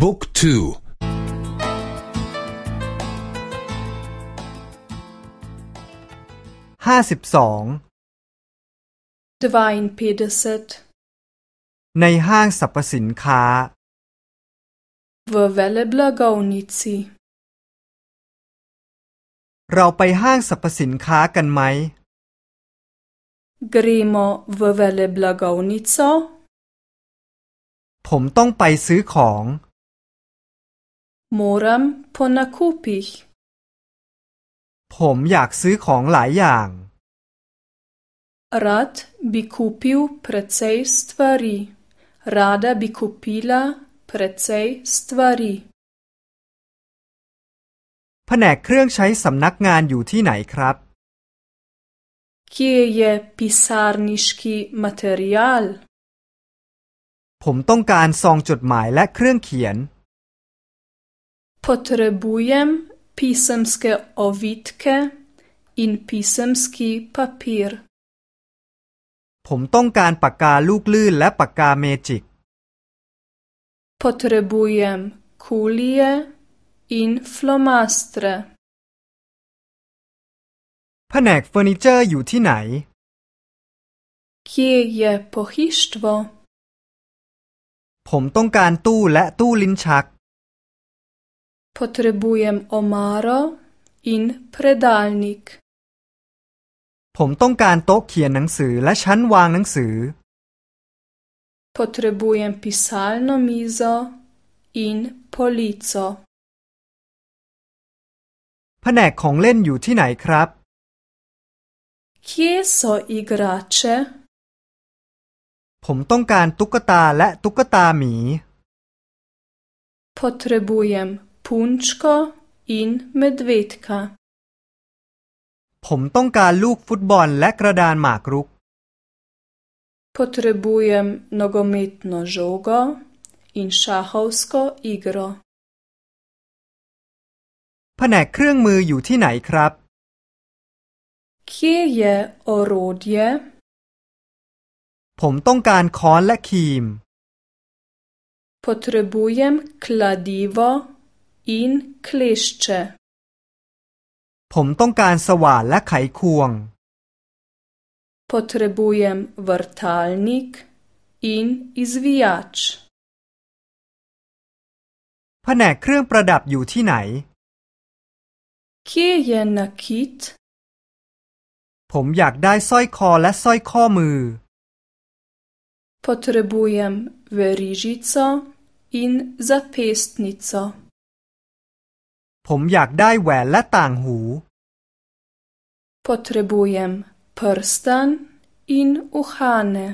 บุ๊กทูห้าสิบสอง dvainpetdeset ในห้างสรรพสินค้า v veleblagovnici เราไปห้างสรรพสินค้ากันไหม gremo v veleblagovnico ผมต้องไปซื้อของ moram po nakupih ผมอยากซื้อของหลายอย่าง rad bi kupil precej stvari rada bi kupila precej stvari แผนกเครื่องใช้สำนักงานอยู่ที่ไหนครับ kje je pisarniški material ผมต้องการซองจดหมายและเครื่องเขียน potrebujem pisemske ovitke in pisemski papir ผมต้องการปากกาลูกลื่นและปากกาเมจิก potrebujem kulije in flomastre แผนกเฟอร์นิเจอร์อยู่ที่ไหน kje je pohištvo ผมต้องการตู้และตู้ลิ้นชัก potrebujem omaro in predalnik ผมต้องการโต๊ะเขียนหนังสือและชั้นวางหนังสือ potrebujem pisalno mizo in polico แผนกของเล่นอยู่ที่ไหนครับ kje so igrače ผมต้องการตุ๊กตาและตุ๊กตาหมี potrebujem punčko in medvedka ผมต้องการลูกฟุตบอลและกระดานหมากรุก potrebujem nogometno žogo in šahovsko igro แผนกเครื่องมืออยู่ที่ไหนครับ kje je orodje ผมต้องการค้อนและครีม potrebujem kladivo in klešče ผมต้องการสว่านและไขควง potrebujem vrtalnik in izvijač แผนกเครื่องประดับอยู่ที่ไหน kje je nakit ผมอยากได้สร้อยคอและสร้อยข้อมือ potrebujem verižico in zapestnico ผมอยากได้แหวนและต่างหู potrebujem prstan in uhane